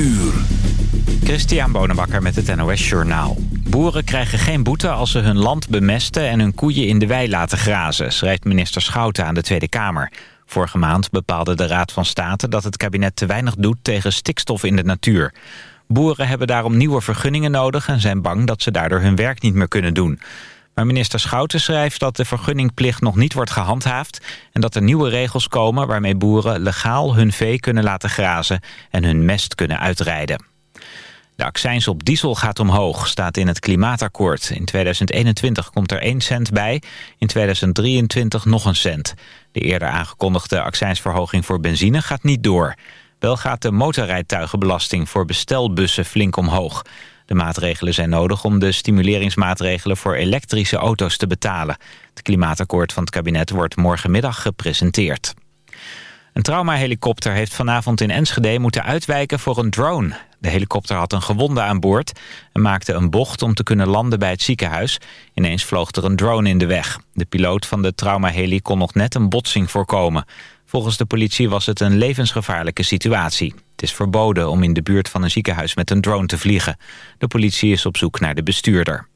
uur. Christian Bonenbakker met het NOS Journaal. Boeren krijgen geen boete als ze hun land bemesten en hun koeien in de wei laten grazen, schrijft minister Schouten aan de Tweede Kamer. Vorige maand bepaalde de Raad van State dat het kabinet te weinig doet tegen stikstof in de natuur. Boeren hebben daarom nieuwe vergunningen nodig en zijn bang dat ze daardoor hun werk niet meer kunnen doen. Maar minister Schouten schrijft dat de vergunningplicht nog niet wordt gehandhaafd... en dat er nieuwe regels komen waarmee boeren legaal hun vee kunnen laten grazen... en hun mest kunnen uitrijden. De accijns op diesel gaat omhoog, staat in het klimaatakkoord. In 2021 komt er 1 cent bij, in 2023 nog een cent. De eerder aangekondigde accijnsverhoging voor benzine gaat niet door. Wel gaat de motorrijtuigenbelasting voor bestelbussen flink omhoog. De maatregelen zijn nodig om de stimuleringsmaatregelen voor elektrische auto's te betalen. Het klimaatakkoord van het kabinet wordt morgenmiddag gepresenteerd. Een traumahelikopter heeft vanavond in Enschede moeten uitwijken voor een drone. De helikopter had een gewonde aan boord en maakte een bocht om te kunnen landen bij het ziekenhuis. Ineens vloog er een drone in de weg. De piloot van de traumaheli kon nog net een botsing voorkomen. Volgens de politie was het een levensgevaarlijke situatie. Het is verboden om in de buurt van een ziekenhuis met een drone te vliegen. De politie is op zoek naar de bestuurder.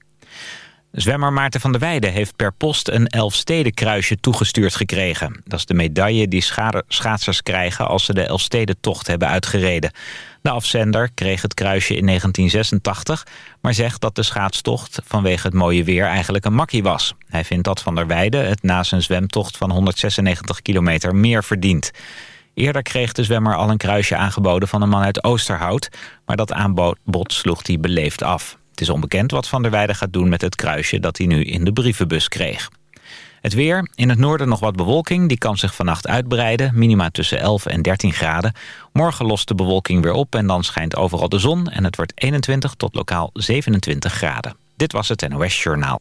Zwemmer Maarten van der Weijden heeft per post een Elfstedenkruisje toegestuurd gekregen. Dat is de medaille die schaatsers krijgen als ze de Elfstedentocht hebben uitgereden. De afzender kreeg het kruisje in 1986, maar zegt dat de schaatstocht vanwege het mooie weer eigenlijk een makkie was. Hij vindt dat van der Weijden het na zijn zwemtocht van 196 kilometer meer verdient. Eerder kreeg de zwemmer al een kruisje aangeboden van een man uit Oosterhout, maar dat aanbod sloeg hij beleefd af. Het is onbekend wat Van der Weijden gaat doen met het kruisje dat hij nu in de brievenbus kreeg. Het weer. In het noorden nog wat bewolking. Die kan zich vannacht uitbreiden. Minima tussen 11 en 13 graden. Morgen lost de bewolking weer op en dan schijnt overal de zon. En het wordt 21 tot lokaal 27 graden. Dit was het NOS Journaal.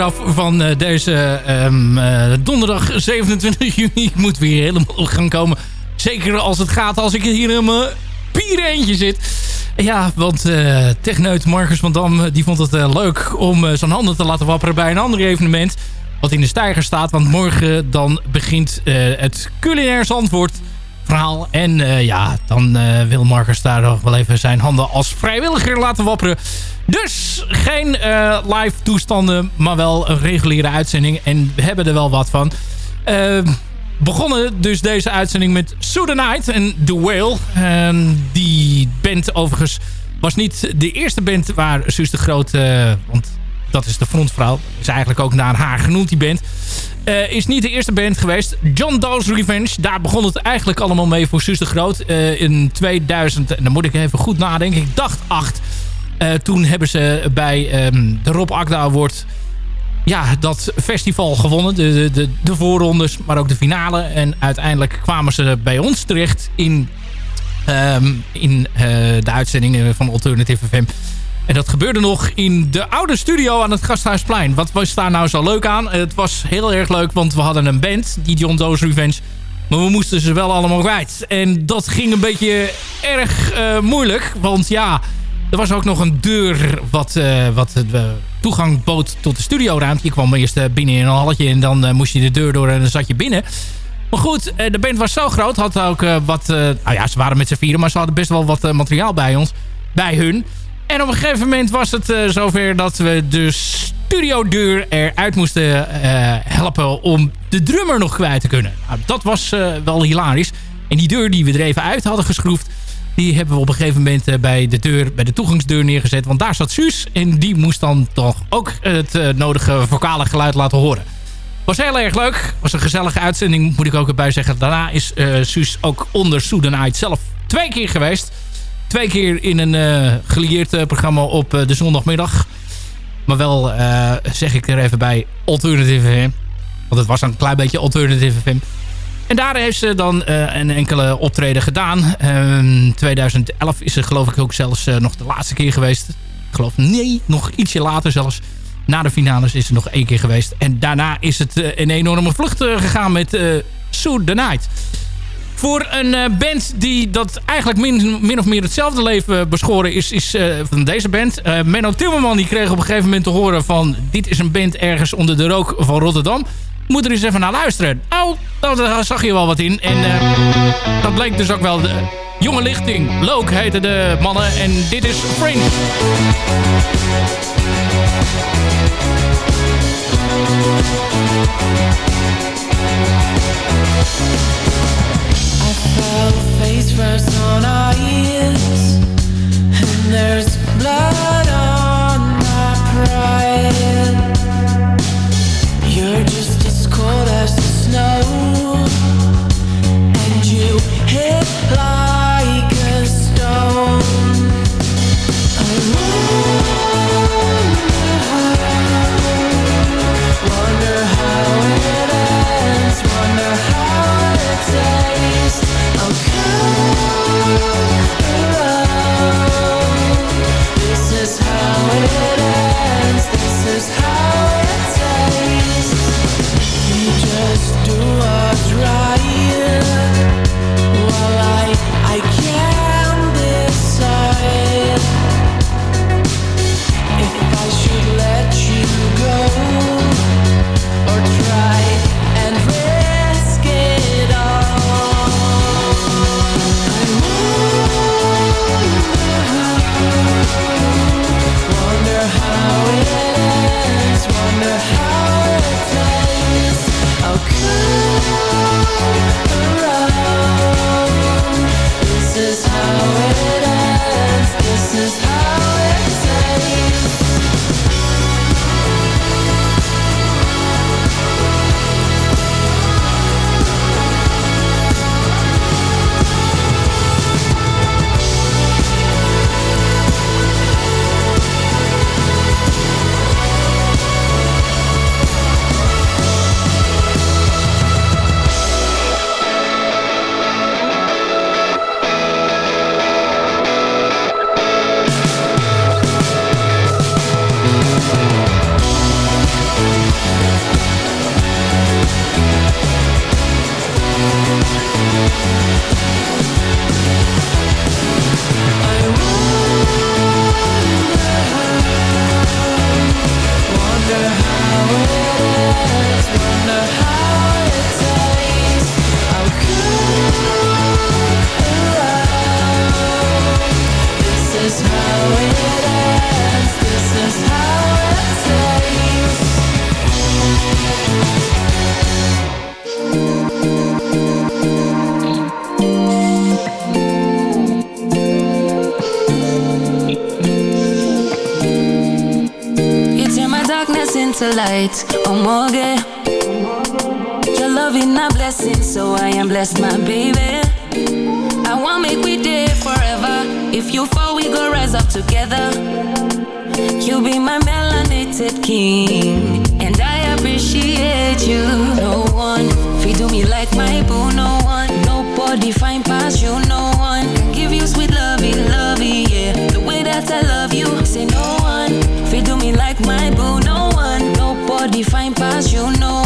Af van deze um, donderdag 27 juni. Moet weer helemaal gaan komen. Zeker als het gaat als ik hier in mijn pier eentje zit. Ja, want uh, techneut Marcus van Dam die vond het leuk om zijn handen te laten wapperen bij een ander evenement. Wat in de stijger staat. Want morgen dan begint het culinair Zandvoort verhaal. En ja, dan wil Marcus daar nog wel even zijn handen als vrijwilliger laten wapperen. Dus geen uh, live toestanden, maar wel een reguliere uitzending. En we hebben er wel wat van. begonnen dus deze uitzending met Night en The Whale. die band overigens was niet de eerste band waar Suus de Groot... want dat is de frontvrouw. Is eigenlijk ook naar haar genoemd, die band. Uh, is niet de eerste band geweest. John Doe's Revenge. Daar begon het eigenlijk allemaal mee voor Sus de Groot. Uh, in 2000, en dan moet ik even goed nadenken. Ik dacht 8. Eh, toen hebben ze bij um, de Rob Akda Award... Ja, dat festival gewonnen. De, de, de, de, voorrondes, maar ook de finale. En uiteindelijk kwamen ze bij ons terecht in, um, in de uitzendingen van Alternative FM. En dat gebeurde nog in de oude studio aan het Gasthuisplein. Wat was daar nou zo leuk aan? Het was heel erg leuk, want we hadden een band, die John Doe's Revenge. Maar we moesten ze wel allemaal kwijt. En dat ging een beetje erg moeilijk. Want ja, er was ook nog een deur wat, uh, wat uh, toegang bood tot de studioruimte. Je kwam eerst binnen in een halletje en dan moest je de deur door en dan zat je binnen. Maar goed, de band was zo groot. Had ook wat... nou ja, ze waren met z'n vieren, maar ze hadden best wel wat materiaal bij ons. Bij hun. En op een gegeven moment was het zover dat we de studiodeur eruit moesten helpen om de drummer nog kwijt te kunnen. Nou, dat was wel hilarisch. En die deur die we er even uit hadden geschroefd, die hebben we op een gegeven moment bij de deur, bij de toegangsdeur neergezet. Want daar zat Suus en die moest dan toch ook het nodige vocale geluid laten horen. Was heel erg leuk. Was een gezellige uitzending, moet ik ook erbij zeggen. Daarna is Suus ook onder Soedenite zelf twee keer geweest. Twee keer in een uh, gelieerd uh, programma op uh, de zondagmiddag. Maar wel, zeg ik er even bij, Alternative FM. Want het was een klein beetje Alternative FM. En daar heeft ze dan een enkele optreden gedaan. In 2011 is ze geloof ik ook zelfs nog de laatste keer geweest. Ik geloof, nee, nog ietsje later zelfs. Na de finales is ze nog één keer geweest. En daarna is het een enorme vlucht gegaan met uh, Sue the Night. Voor een uh, band die dat eigenlijk min, min, of meer hetzelfde leven beschoren is, is uh, van deze band. Uh, Menno Timmerman die kreeg op een gegeven moment te horen van... dit is een band ergens onder de rook van Rotterdam. Moet er eens even naar luisteren. Nou, daar zag je wel wat in. En dat bleek dus ook wel de jonge lichting. Loke heette de mannen en dit is Fringe. face first on our ears And there's blood to light. Oh, morgue. Your love is a blessing, so I am blessed, my baby. I want make we day forever. If you fall, we go rise up together. You be my melanated king, and I appreciate you. No one feed do me like my boo. No one, nobody find past you. No one can give you sweet lovey, lovey, yeah. The way that I love you, define past, you know.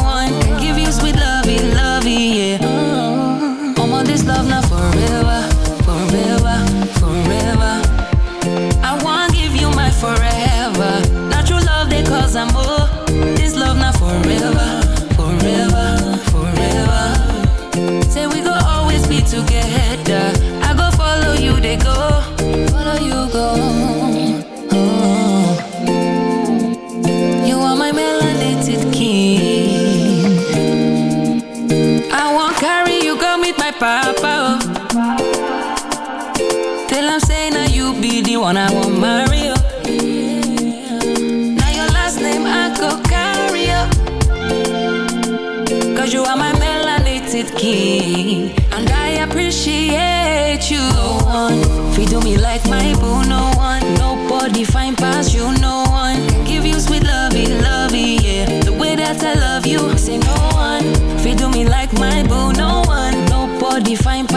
And I appreciate you. No one feed me like my boo. No one, nobody find past you. No one give you sweet lovey, lovey, yeah. The way that I love you, say no one feed me like my boo. No one, nobody find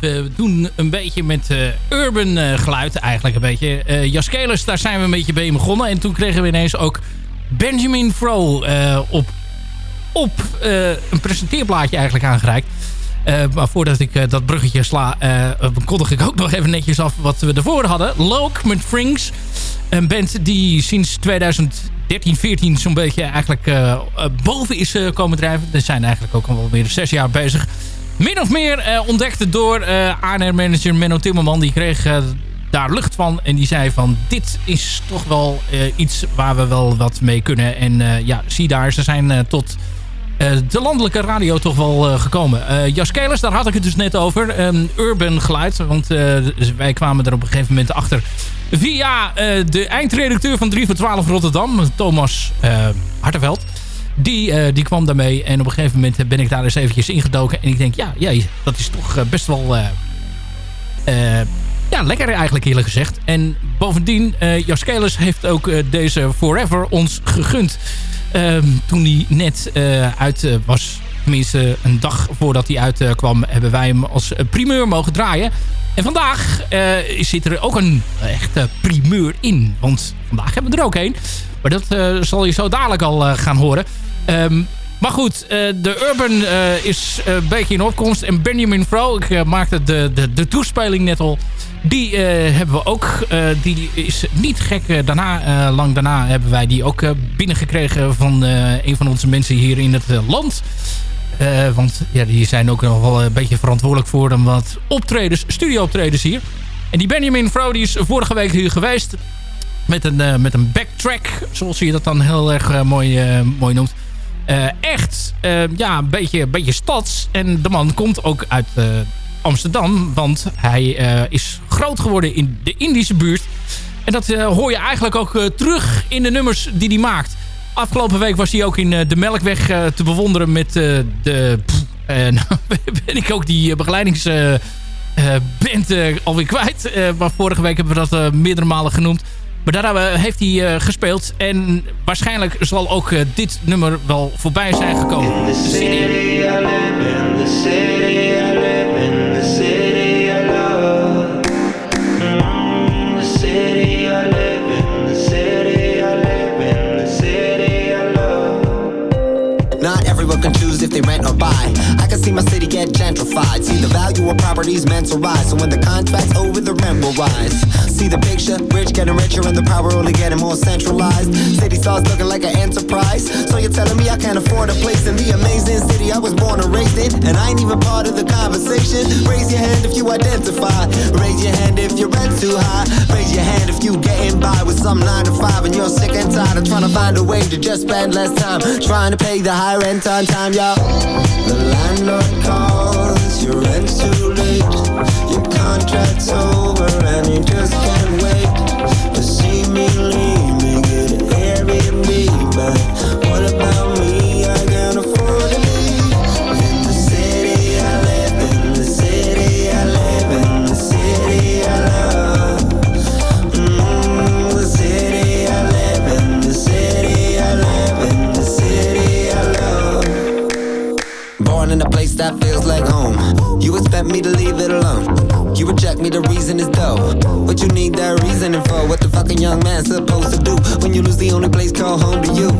we doen een beetje met eh, urban eh, geluid eigenlijk een beetje. Eh Jaskelis, daar zijn we een beetje bij begonnen. En toen kregen we ineens ook Benjamin Fro eh, op, op een presenteerblaadje eigenlijk aangereikt. Maar voordat ik dat bruggetje sla, kondig ik ook nog even netjes af wat we ervoor hadden. Loke met Frings. Een band die sinds 2013, 14 zo'n beetje eigenlijk boven is komen drijven. Ze zijn eigenlijk ook al weer zes jaar bezig. Min of meer eh, ontdekt door eh ANR-manager Menno Timmerman. Die kreeg eh, daar lucht van. En die zei van dit is toch wel iets waar we wel wat mee kunnen. En ja, zie daar, ze zijn tot de landelijke radio toch wel gekomen. Eh Jas Kelers, daar had ik het dus net over. Een urban geluid. Want wij kwamen er op een gegeven moment achter. Via de eindredacteur van 3 voor 12 Rotterdam. Thomas Hartenveld. Die, eh, die kwam daarmee. En op een gegeven moment ben ik daar eens eventjes ingedoken. En ik denk, ja, ja dat is toch eh, best wel... eh, ja, lekker eigenlijk eerlijk gezegd. En bovendien, Kelers heeft ook deze Forever ons gegund. Ehm, toen hij net uit was, tenminste een dag voordat hij uitkwam, hebben wij hem als primeur mogen draaien. En vandaag zit er ook een echte primeur in. Want vandaag hebben we er ook een. Maar dat eh, zal je zo dadelijk al eh, gaan horen. Ehm, maar goed, eh, de Urban is een beetje in opkomst. En Benjamin Fro, ik maakte de, de, de toespeling net al. Die hebben we ook. eh, die is niet gek. daarna, lang daarna hebben wij die ook binnengekregen van een van onze mensen hier in het land. Want ja, die zijn ook nog wel een beetje verantwoordelijk voor een wat optredens, studio-optredens hier. En die Benjamin Fro die is vorige week hier geweest. Met een, eh, met een backtrack, zoals je dat dan heel erg eh, mooi, eh, mooi noemt. Echt, ja, een beetje, beetje stads. En de man komt ook uit Amsterdam. Want hij is groot geworden in de Indische buurt. En dat hoor je eigenlijk ook terug in de nummers die hij maakt. Afgelopen week was hij ook in de Melkweg te bewonderen met de... pff, nou ben ik ook die eh, begeleidings... eh, band eh, alweer kwijt. Eh, maar vorige week hebben we dat meerdere malen genoemd. Maar daar eh, heeft hij eh, gespeeld. En waarschijnlijk zal ook eh, dit nummer wel voorbij zijn gekomen. In the city, I live in the city, I live in the city. Choose if they rent or buy. I can see my city get gentrified. See the value of properties meant to rise. So when the contract's over, the rent will rise. See the picture, rich getting richer and the power only getting more centralized. City starts looking like an enterprise. So you're telling me I can't afford a place in the amazing city I was born and raised in, and I ain't even part of the conversation. Raise your hand if you identify. Raise your hand if your rent's too high. Raise your hand if you getting by with some nine to five and you're sick and tired of trying to find a way to just spend less time trying to pay the high rent on time, y'all. The landlord calls, your rent's too late. Your contract's over and you just can't wait expect me to leave it alone. You reject me, the reason is dope. What you need that reasoning for? What the fucking young man supposed to do when you lose the only place called home to you?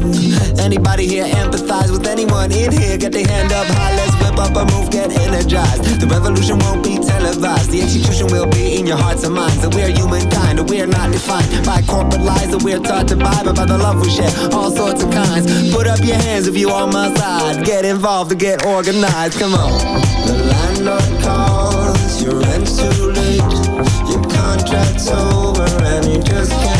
Anybody here empathize with anyone in here? Get their hand up high, let's whip up a move, get energized. The revolution won't be televised. The execution will be in your hearts and minds. That we're humankind, that we're not defined by corporate lies that we're taught to buy, but by the love we share, all sorts of kinds. Put up your hands if you on my side. Get involved to get organized. Come on. Contract's over and you just can't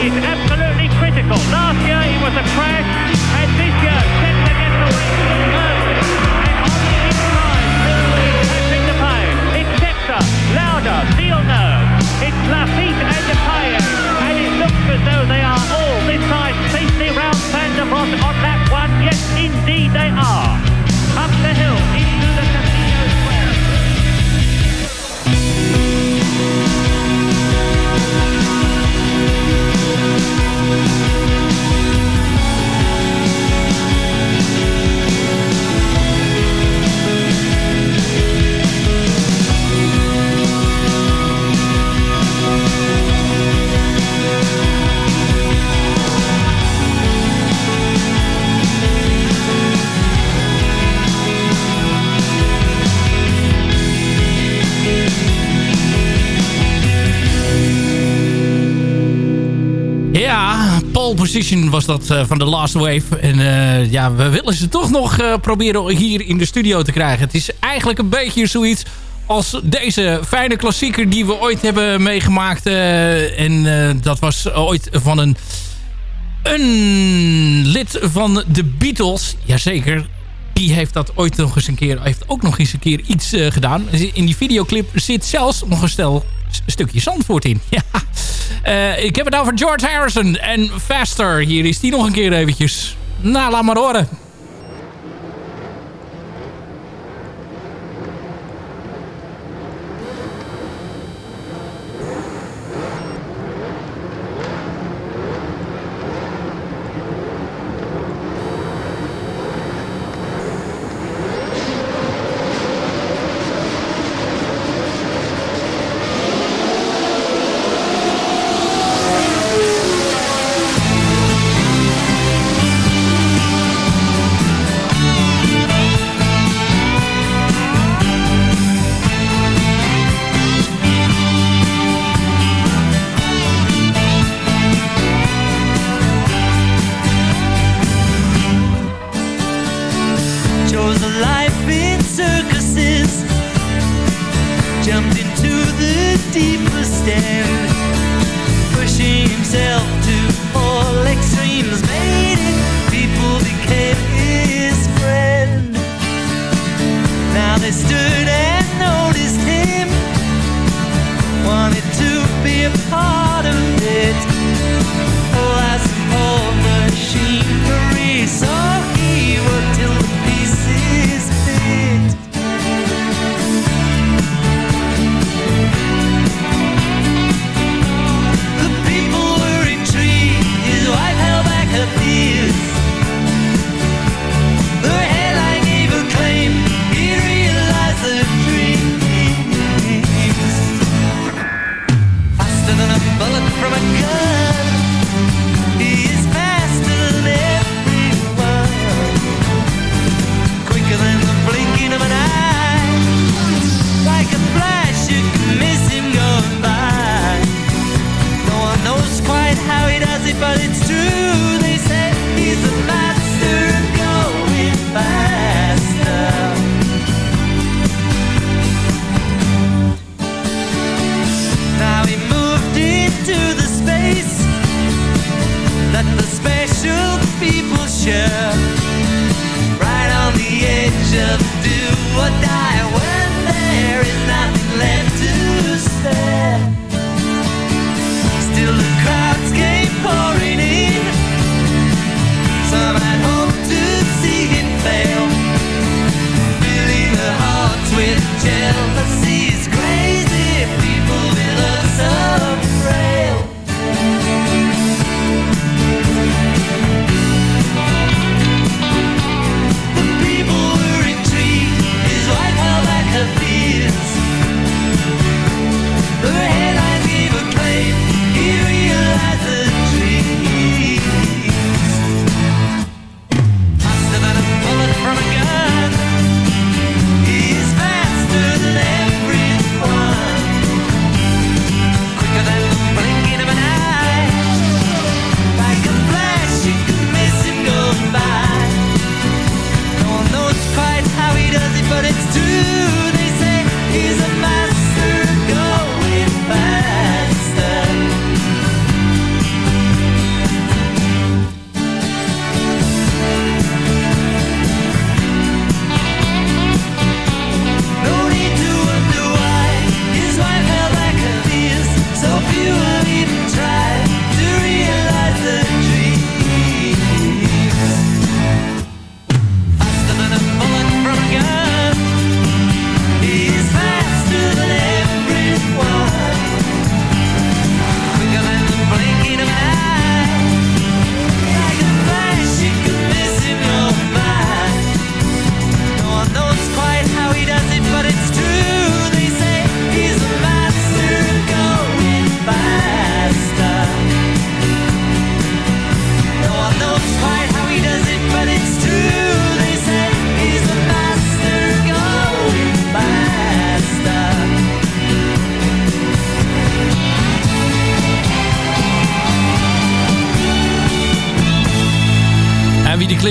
he's absolutely critical. Last year he was a crash. Position was dat uh, van de Last Wave. En uh, ja, we willen ze toch nog uh, proberen hier in de studio te krijgen. Het is eigenlijk een beetje zoiets als deze fijne klassieker die we ooit hebben meegemaakt. en dat was ooit van een, een lid van de Beatles. Jazeker, die heeft dat ooit nog eens een keer, heeft ook nog eens een keer iets gedaan. In die videoclip zit zelfs nog een stel stukje Zandvoort in. Ja. Uh, ik heb het over George Harrison en Faster. Hier is die nog een keer eventjes. Nou, laat maar horen.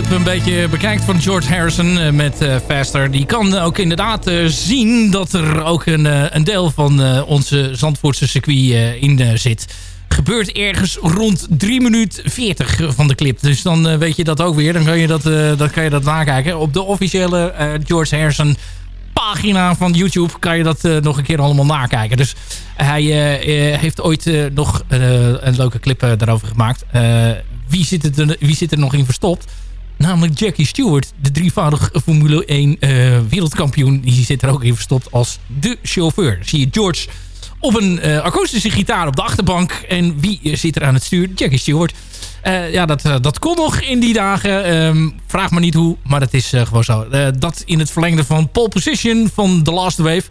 Een beetje bekijkt van George Harrison eh, met uh, Faster... die kan ook inderdaad zien dat er ook een, een deel van onze Zandvoortse circuit in zit. Gebeurt ergens rond 3 minuut 40 van de clip. Dus dan weet je dat ook weer. Dan kan je dat, dan kan je dat nakijken. Op de officiële George Harrison pagina van YouTube kan je dat nog een keer allemaal nakijken. Dus hij heeft ooit nog een leuke clip daarover gemaakt. wie, zit wie zit er nog in verstopt? Namelijk Jackie Stewart, de drievoudig Formule 1 uh, eh, wereldkampioen. Die zit er ook in verstopt als de chauffeur. Zie je George op een uh, akoestische gitaar op de achterbank. En wie zit er aan het stuur? Jackie Stewart. Uh, ja, dat, dat kon nog in die dagen. Um, vraag me niet hoe, maar het is gewoon zo. dat in het verlengde van pole position van The Last Wave.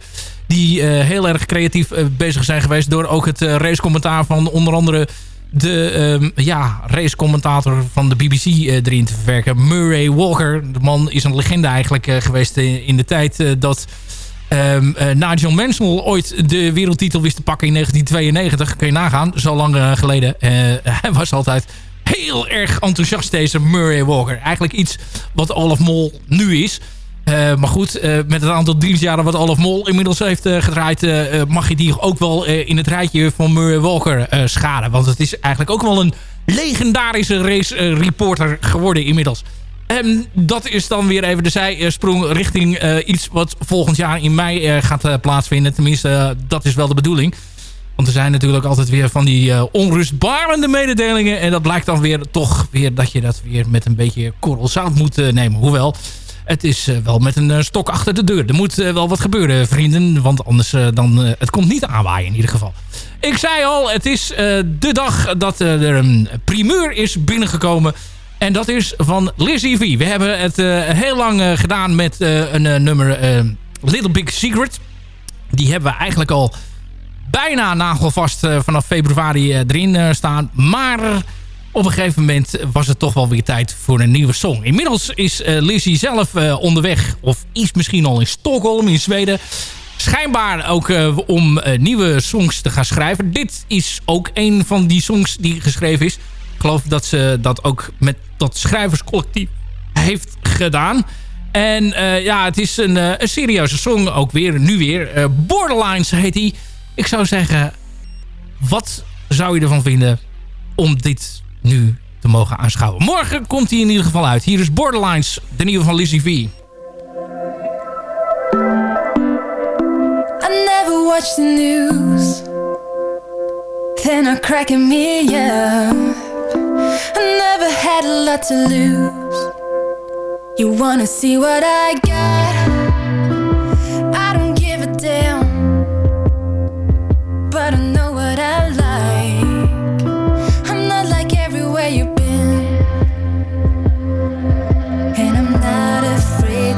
Die heel erg creatief bezig zijn geweest door ook het racecommentaar van onder andere de um, ja, racecommentator van de BBC uh, eh, erin te verwerken. Murray Walker. De man is een legende eigenlijk uh, geweest in de tijd uh, dat um, Nigel Mansell ooit de wereldtitel wist te pakken in 1992. Kun je nagaan, zo lang geleden. hij was altijd heel erg enthousiast deze Murray Walker. Eigenlijk iets wat Olaf Mol nu is. Uh, maar goed, uh, met het aantal dienstjaren wat Olaf Mol inmiddels heeft uh, gedraaid... mag je die ook wel in het rijtje van Murray Walker schaden. Want het is eigenlijk ook wel een legendarische race reporter geworden inmiddels. En dat is dan weer even de zijsprong richting iets wat volgend jaar in mei gaat plaatsvinden. Tenminste, dat is wel de bedoeling. Want er zijn natuurlijk altijd weer van die onrustbarende mededelingen. En dat blijkt dan weer toch weer dat je dat weer met een beetje korrel moet nemen. Hoewel het is eh, wel met een eh, stok achter de deur. Er moet eh, wel wat gebeuren, vrienden. Want anders dan... het komt niet aanwaaien in ieder geval. Ik zei al, het is de dag dat er een primeur is binnengekomen. En dat is van Lizzie V. We hebben het heel lang gedaan met een nummer Little Big Secret. Die hebben we eigenlijk al bijna nagelvast vanaf februari erin staan. Maar op een gegeven moment was het toch wel weer tijd voor een nieuwe song. Inmiddels is uh, Lizzie zelf uh, onderweg, of is misschien al in Stockholm in Zweden. Schijnbaar ook uh, om nieuwe songs te gaan schrijven. Dit is ook een van die songs die geschreven is. Ik geloof dat ze dat ook met dat schrijverscollectief heeft gedaan. En ja, het is een, een, serieuze song ook weer, nu weer. Borderlines heet hij. Ik zou zeggen, wat zou je ervan vinden om dit nu te mogen aanschouwen. Morgen komt hij in ieder geval uit. Hier is Borderlines, de nieuwe van Lizzie V. I never watch the news Then I crack a million I never had a lot to lose You wanna see what I got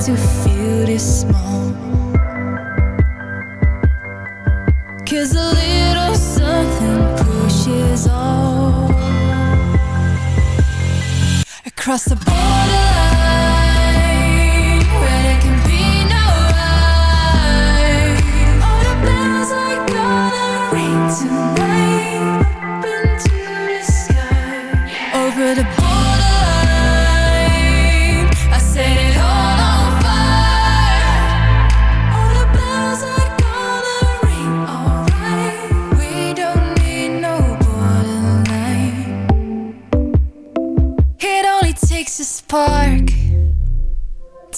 to feel this small. Cause a little something pushes all across the borderline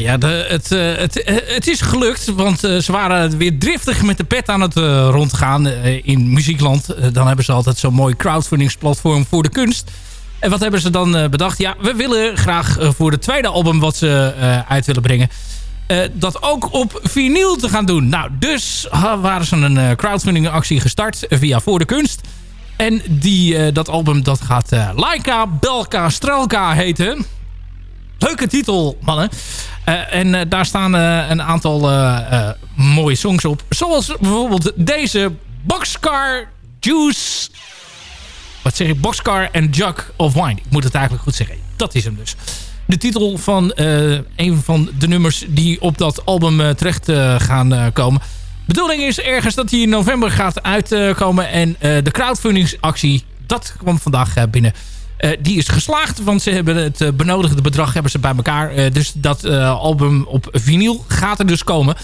ja, het, eh, het, eh, het is gelukt, want eh, ze waren weer driftig met de pet aan het rondgaan in muziekland. Dan hebben ze altijd zo'n mooi crowdfundingsplatform voor de kunst. En wat hebben ze dan bedacht? Ja, we willen graag voor het tweede album wat ze uit willen brengen... dat ook op vinyl te gaan doen. Nou, dus waren ze een eh, crowdfunding actie gestart via Voor de Kunst. En die, dat album dat gaat Laika Belka Strelka heten. Leuke titel, mannen. Eh, en eh, daar staan eh, een aantal mooie songs op. Zoals bijvoorbeeld deze Boxcar Juice. Wat zeg ik? Boxcar and Jug of Wine. Ik moet het eigenlijk goed zeggen. Dat is hem dus. De titel van een van de nummers die op dat album terecht gaan komen. Bedoeling is ergens dat hij in november gaat uitkomen. en de crowdfundingsactie, dat kwam vandaag binnen. Eh, die is geslaagd, want ze hebben het eh, benodigde bedrag hebben ze bij elkaar. Eh, dus dat album op vinyl gaat er dus komen.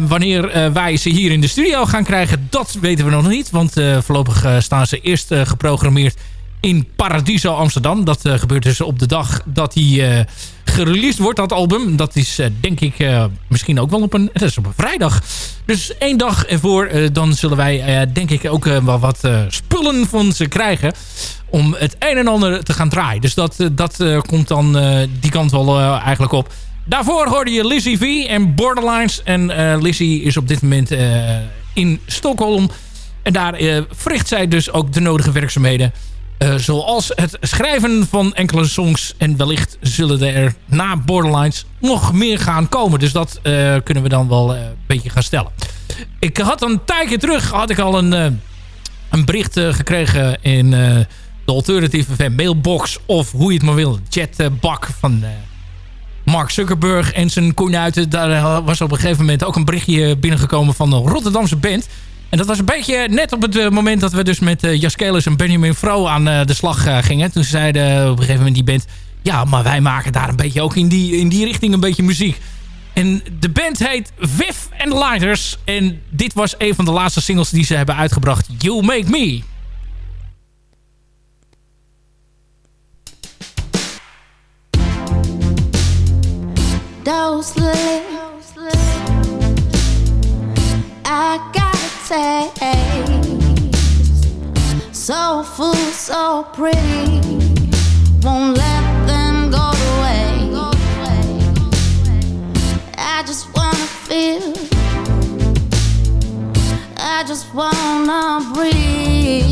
Wanneer wij ze hier in de studio gaan krijgen, dat weten we nog niet. Want voorlopig staan ze eerst geprogrammeerd in Paradiso Amsterdam. Dat eh, gebeurt dus op de dag dat hij eh gereleased wordt, dat album. Dat is eh, denk ik misschien ook wel op een, dat is op een vrijdag. Dus één dag ervoor, dan zullen wij denk ik ook wel wat spullen van ze krijgen. Om het een en ander te gaan draaien. Dus dat, dat komt dan die kant wel eigenlijk op. Daarvoor hoorde je Lizzie V en Borderlines. En Lizzie is op dit moment in Stockholm. En daar verricht zij dus ook de nodige werkzaamheden. Eh, zoals het schrijven van enkele songs. En wellicht zullen er na Borderlines nog meer gaan komen. Dus dat eh, kunnen we dan wel eh, een beetje gaan stellen. Ik had een tijdje terug had ik al een, een bericht gekregen in de Alternative FM mailbox. Of hoe je het maar wil. Chatbak van... Mark Zuckerberg en zijn koenuiten. Daar was op een gegeven moment ook een berichtje binnengekomen van een Rotterdamse band. En dat was een beetje net op het eh, moment dat we dus met uh, Jaskelis en Benjamin Vrouw aan uh, de slag gingen. Toen zeiden op een gegeven moment die band... Ja, maar wij maken daar een beetje ook in die, in die richting een beetje muziek. En de band heet Viv and Lighters. En dit was een van de laatste singles die ze hebben uitgebracht. You Make Me. Taste. So full, so pretty. Won't let them go waste. I just wanna feel. I just wanna breathe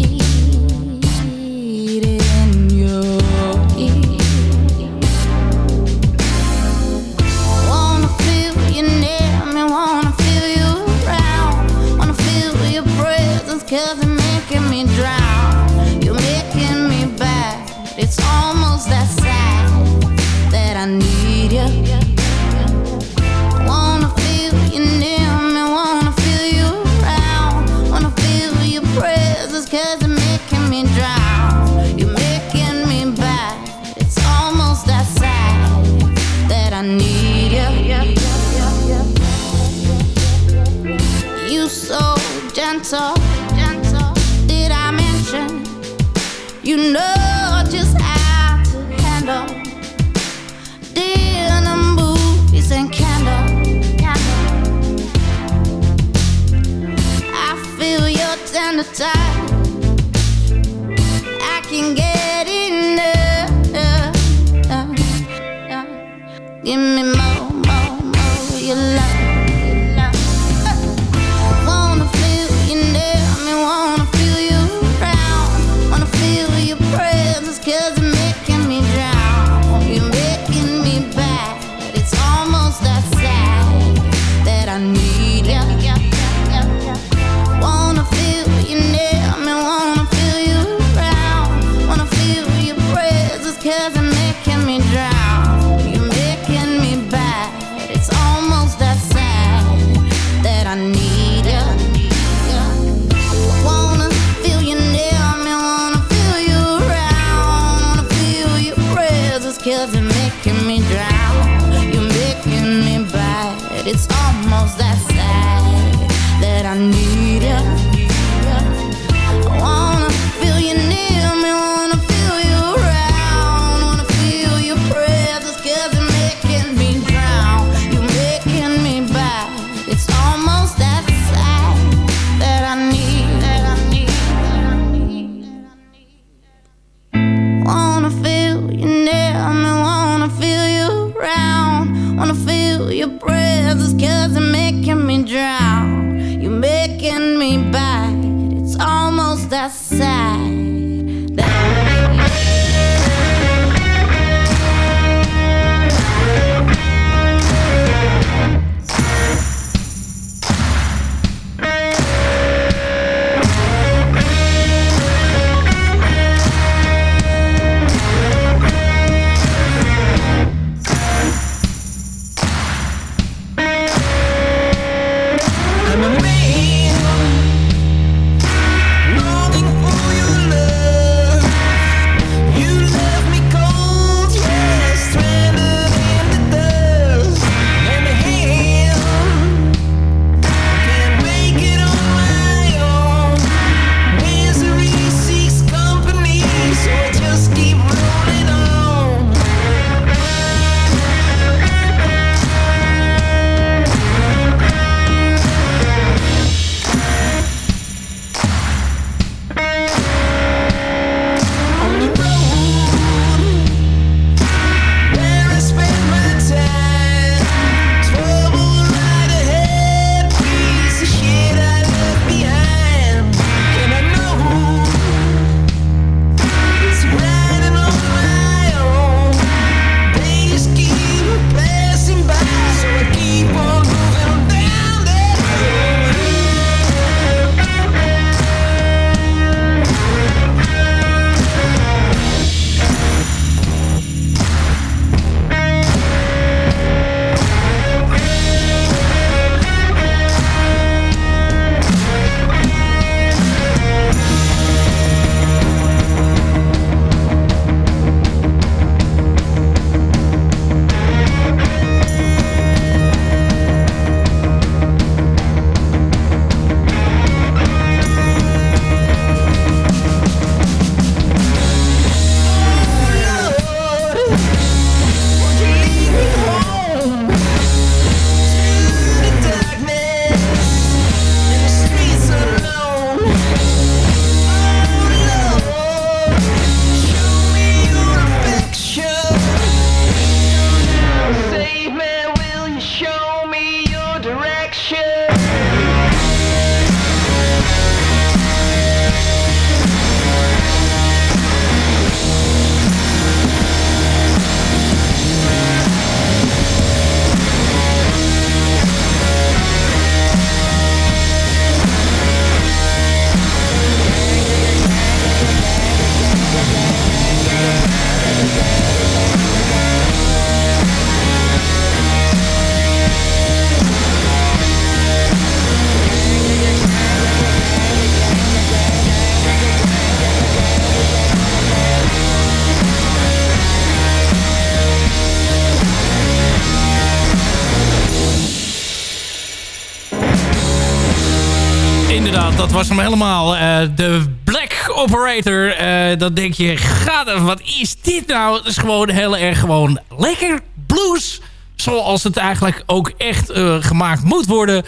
Ja, dat was hem helemaal. Eh, de Black Operator. Uh, dan denk je, gaat wat is dit nou? Het is gewoon heel erg gewoon lekker blues. Zoals het eigenlijk ook echt uh, gemaakt moet worden.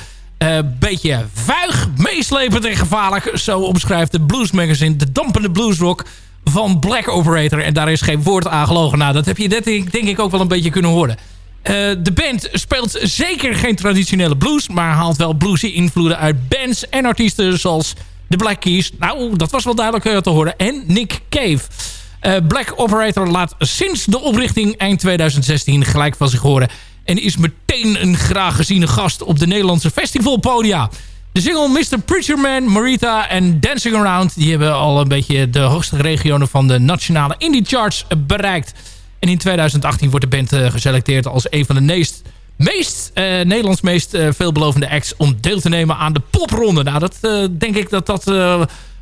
beetje vuig, meeslepend en gevaarlijk. Zo omschrijft de Blues Magazine de dampende bluesrock van Black Operator. En daar is geen woord aan gelogen. Nou, dat heb je denk ik ook wel een beetje kunnen horen. Uh, de band speelt zeker geen traditionele blues... maar haalt wel bluesy invloeden uit bands en artiesten zoals de Black Keys. Nou, dat was wel duidelijk uh, te horen. En Nick Cave. Uh, Black Operator laat sinds de oprichting eind 2016 gelijk van zich horen... en is meteen een graag geziene gast op de Nederlandse festivalpodia. De single Mr. Preacher Man, Marita en Dancing Around... die hebben al een beetje de hoogste regionen van de nationale indie charts bereikt... En in 2018 wordt de band uh, geselecteerd als een van de meest, meest uh, Nederlands meest uh, veelbelovende acts om deel te nemen aan de popronde. Nou, dat denk ik dat dat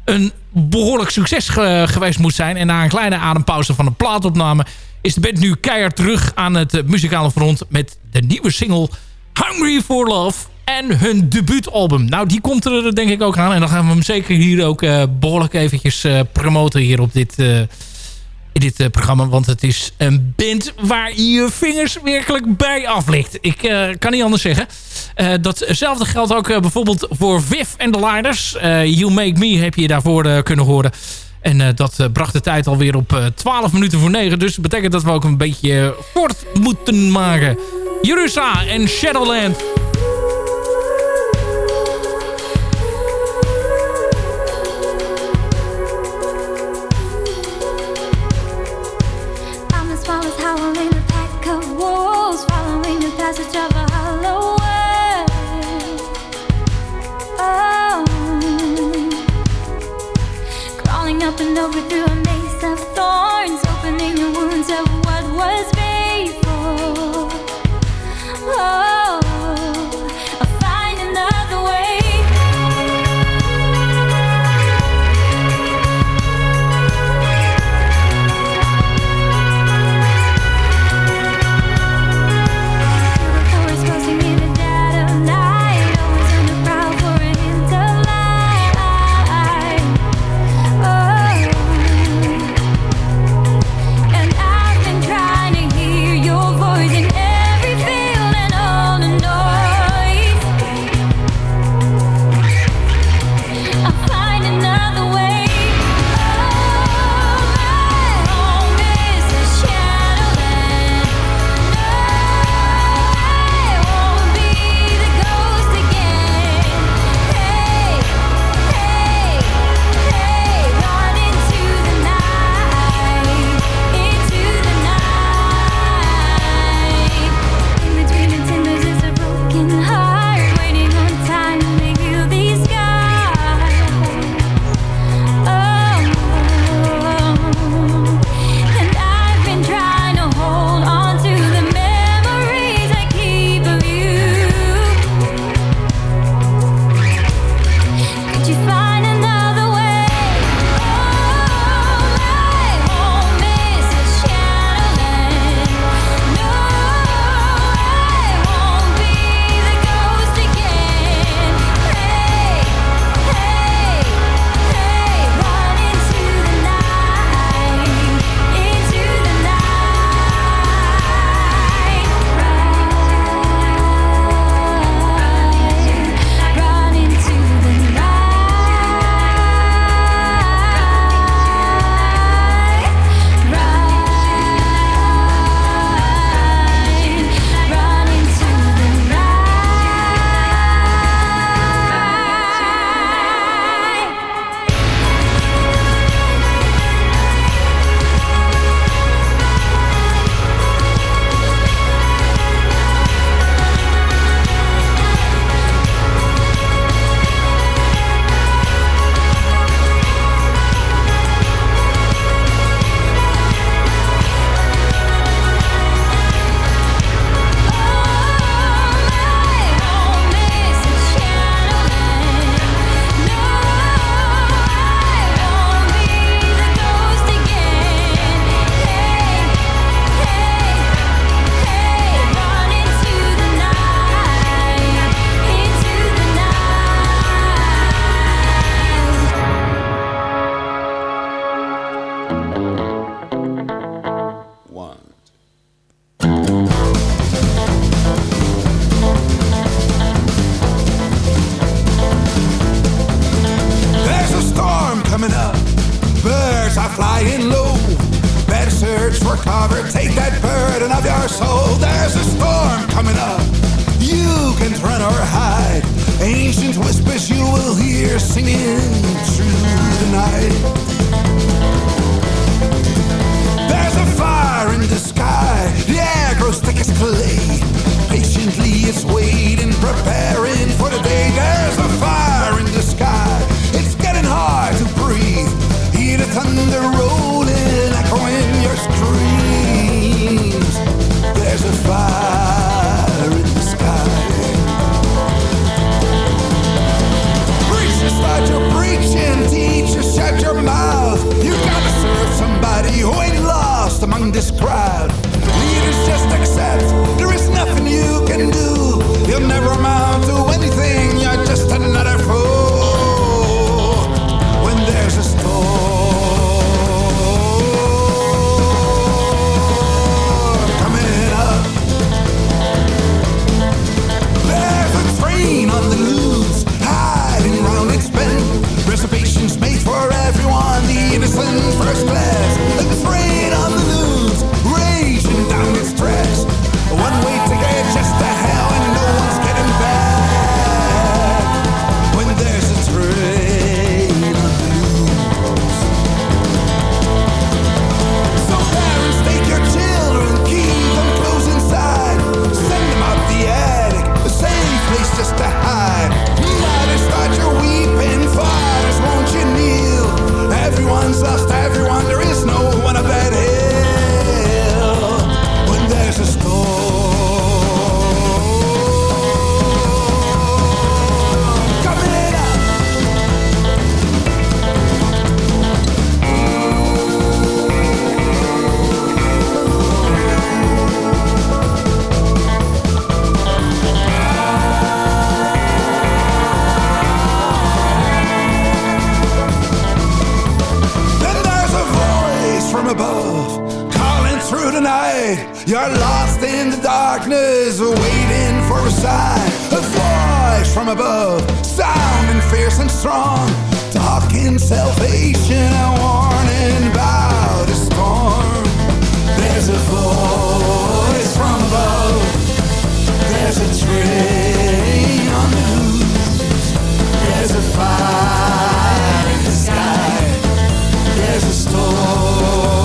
een behoorlijk succes ge geweest moet zijn. En na een kleine adempauze van een plaatopname is de band nu keihard terug aan het muzikale front met de nieuwe single Hungry for Love en hun debuutalbum. Nou, die komt er denk ik ook aan. En dan gaan we hem zeker hier ook behoorlijk eventjes promoten hier op dit dit uh, programma. Want het is een band waar je vingers werkelijk bij aflikt. Ik uh, kan niet anders zeggen. Uh, datzelfde geldt ook bijvoorbeeld voor Viv en de Liners. you Make Me heb je daarvoor kunnen horen. En dat bracht de tijd alweer op 12 minuten voor 9. Dus dat betekent dat we ook een beetje kort moeten maken. Jerusa en Shadowland. There's a fire in the sky. The air grows thick as clay. Patiently it's waiting, preparing You're lost in the darkness, waiting for a sign. A voice from above, sounding fierce and strong, talking salvation and warning about a storm. There's a voice from above. There's a train on the loose. There's a fire in the sky. There's a storm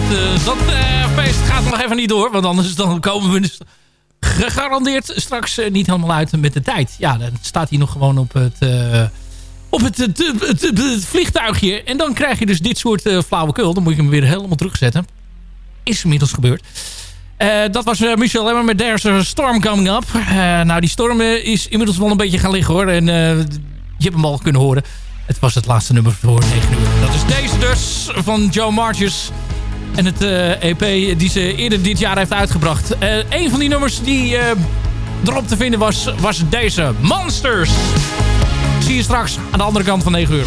dat, eh, dat eh, feest gaat nog even niet door. Want anders dan komen we dus gegarandeerd straks eh, niet helemaal uit met de tijd. Ja, dan staat hij nog gewoon op het, op het, het, het, vliegtuigje. En dan krijg je dus dit soort eh, flauwekul. Dan moet je hem weer helemaal terugzetten. Is inmiddels gebeurd. Dat was eh, Michel Lemmer met There's a Storm Coming Up. Nou, die storm is inmiddels wel een beetje gaan liggen hoor. En je hebt hem al kunnen horen. Het was het laatste nummer voor 9 uur. Dat is deze dus van Joe Marches. En het eh, EP die ze eerder dit jaar heeft uitgebracht. Eh een van die nummers die eh, erop te vinden was, was deze. Monsters. Zie je straks aan de andere kant van 9 uur.